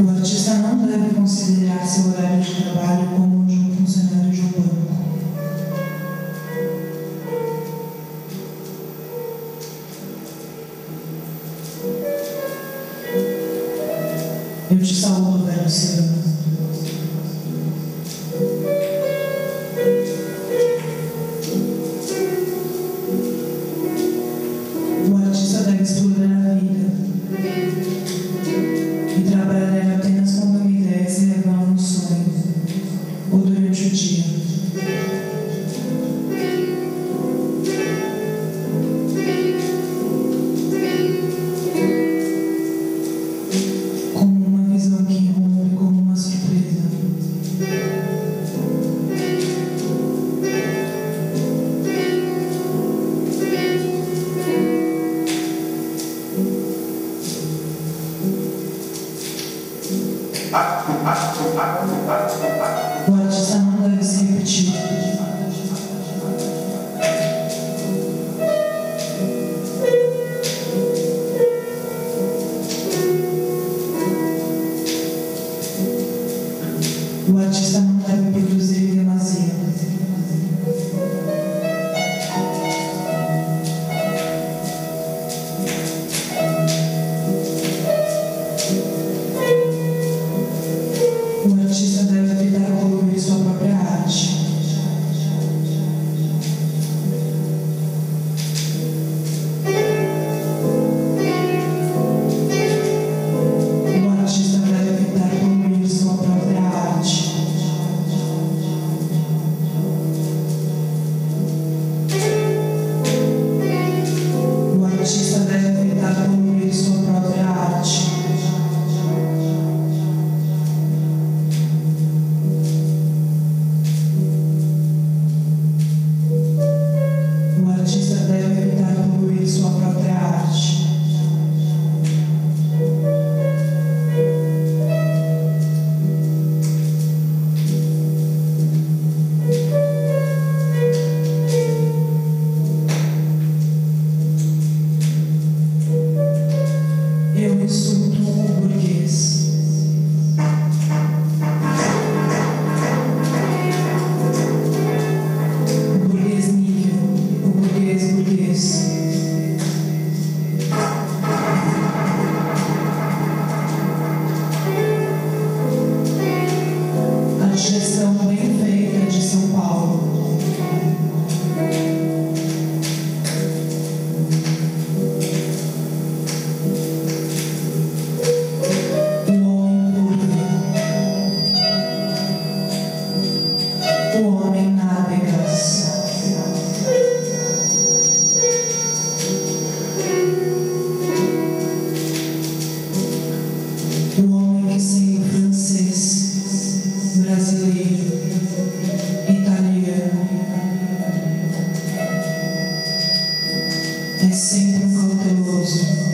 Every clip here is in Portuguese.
O artista não deve considerar seu horário de trabalho como o de um funcionário de um banco. Eu te saúdo, velho cigano. O artista deve explorar a vida e trabalhar. É sempre um cauteloso.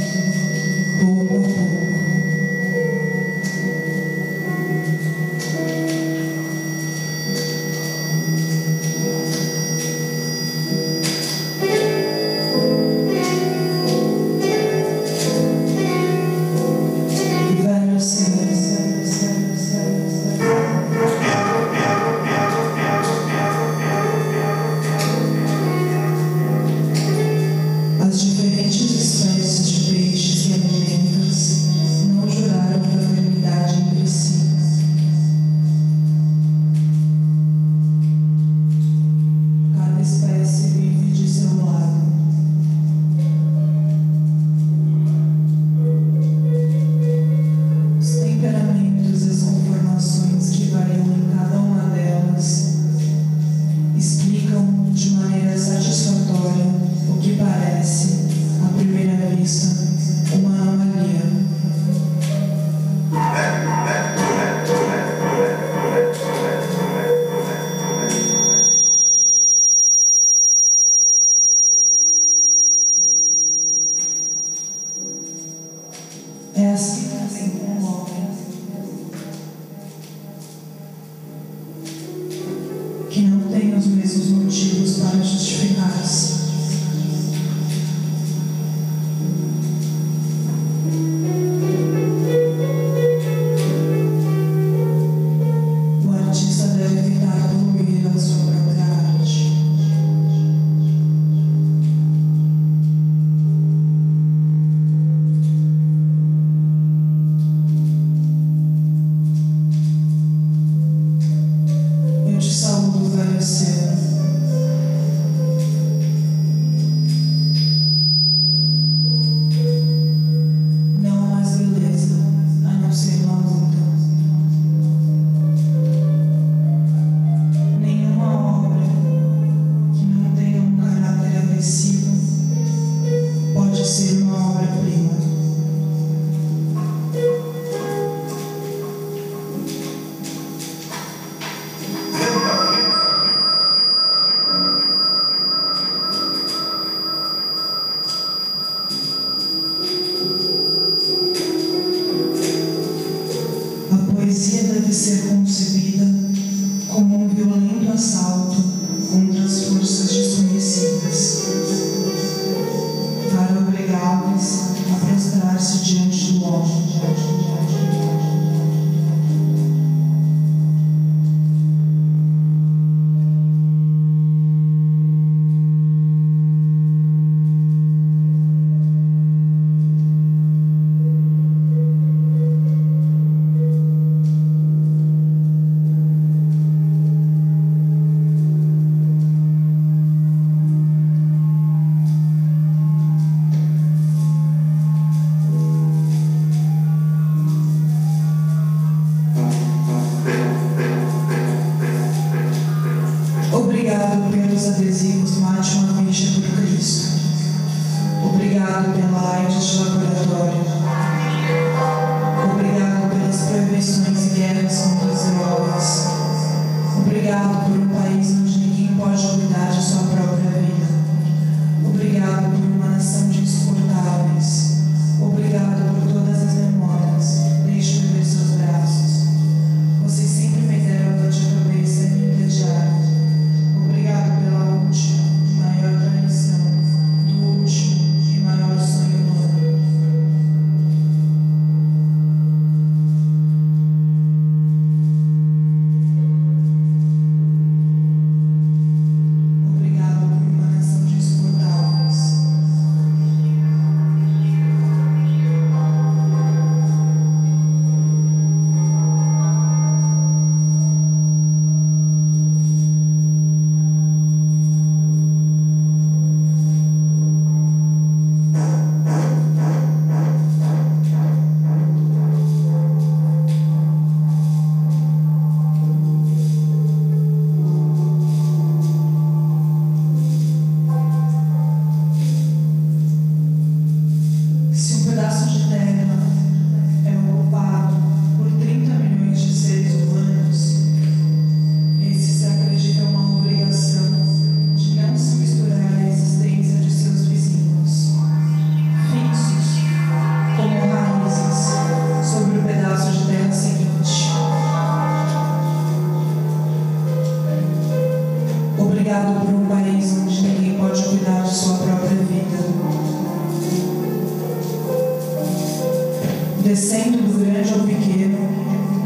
descendo do grande ao pequeno,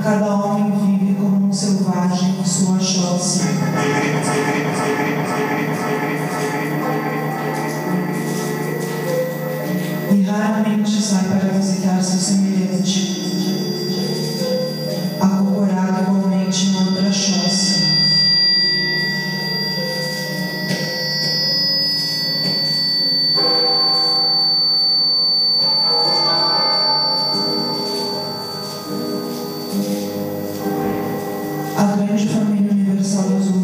cada homem vive como um selvagem em sua choça. E raramente sai para visitar seus semelhantes. Deus de família universal dos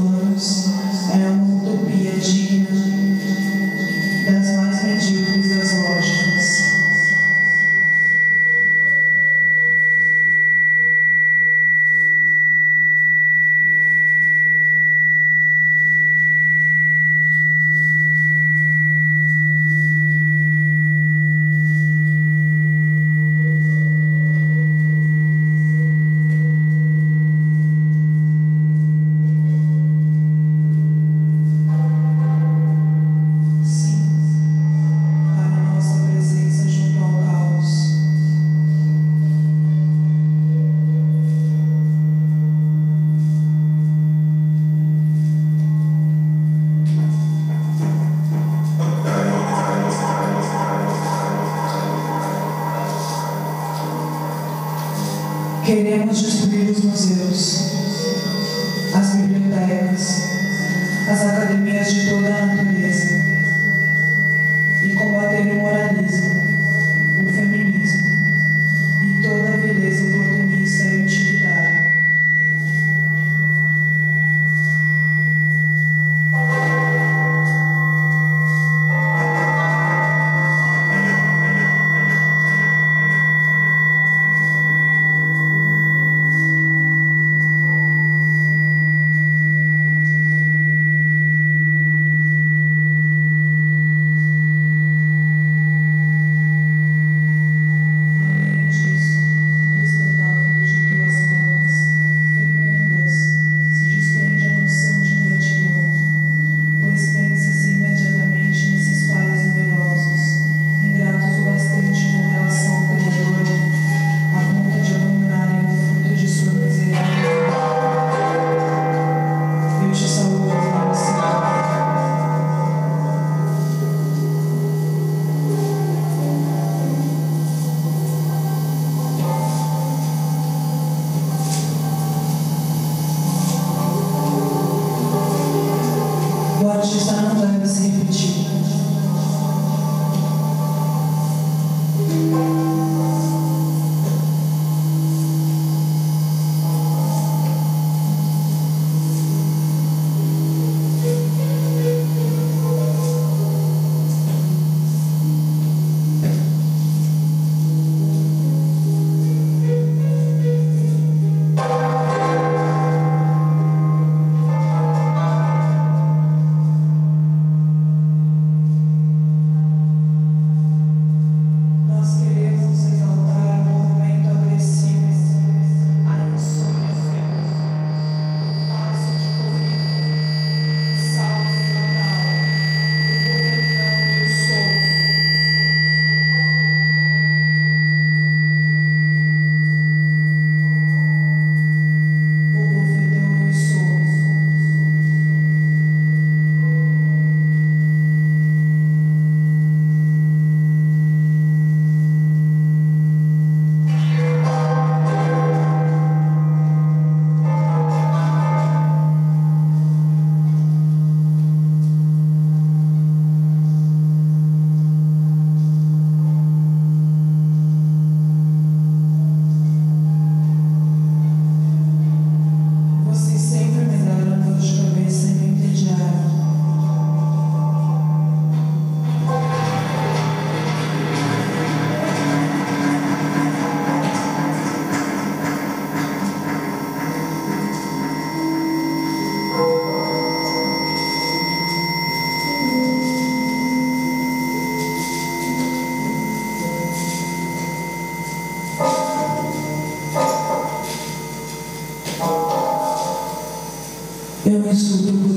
Eu não estudo português.